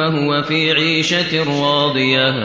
فهو في عيشة راضية.